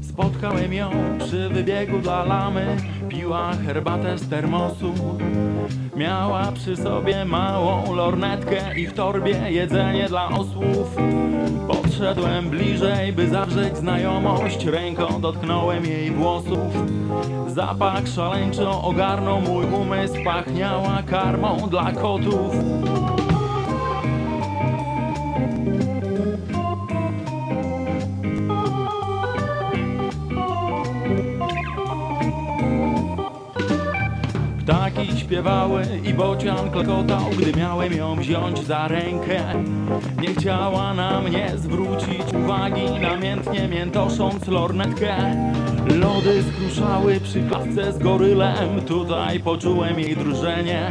Spotkałem ją przy wybiegu dla lamy Piła herbatę z termosu. Miała przy sobie małą lornetkę I w torbie jedzenie dla osłów. Podszedłem bliżej, by zawrzeć znajomość. Ręką dotknąłem jej włosów. Zapach szaleńczo ogarnął mój umysł. Pachniała karmą dla kotów Ptaki śpiewały i bocian klekotał, gdy miałem ją wziąć za rękę. Nie chciała na mnie zwrócić uwagi, namiętnie miętosząc lornetkę. Lody skruszały przy klatce z gorylem, tutaj poczułem jej drżenie.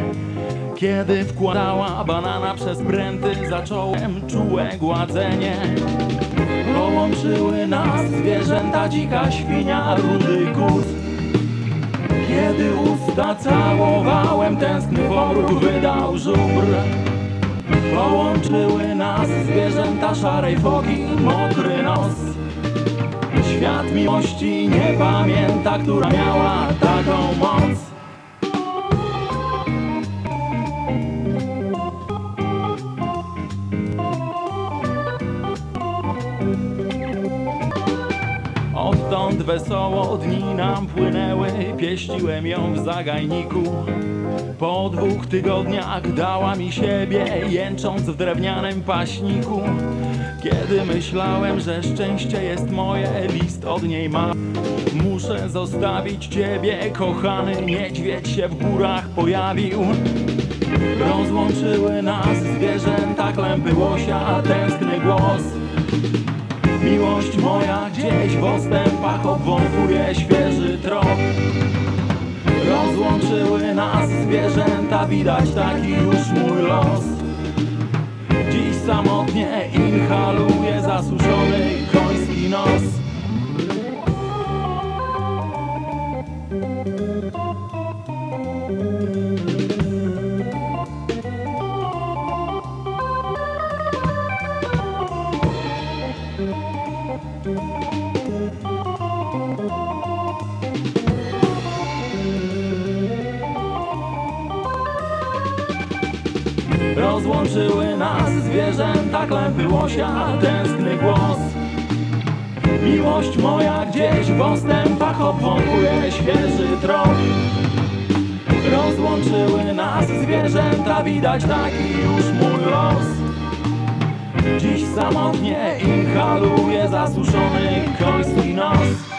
Kiedy wkładała banana przez pręty, zacząłem czułe gładzenie. Połączyły nas zwierzęta, dzika świnia, rudy kurs. Usta całowałem, tęskny poród wydał żubr. Połączyły nas zwierzęta szarej foki, mokry nos. Świat miłości nie pamięta, która miała taką moc Odtąd wesoło dni nam płynęły, pieściłem ją w zagajniku. Po dwóch tygodniach dała mi siebie, jęcząc w drewnianym paśniku. Kiedy myślałem, że szczęście jest moje, list od niej ma. Muszę zostawić ciebie, kochany niedźwiedź się w górach pojawił. Rozłączyły nas zwierzęta, klępy łosia, tęskny głos. Miłość moja gdzieś w ostępach obwąchuje świeży trop. Rozłączyły nas zwierzęta, widać taki już mój los. Dziś samotnie inhaluje zasuszony koński nos Rozłączyły nas zwierzęta, klępy łosia, tęskny głos. Miłość moja gdzieś w ostępach obwąchuje świeży trop. Rozłączyły nas zwierzęta, widać taki już mój los Dziś samotnie inhaluję zasuszony koński nos.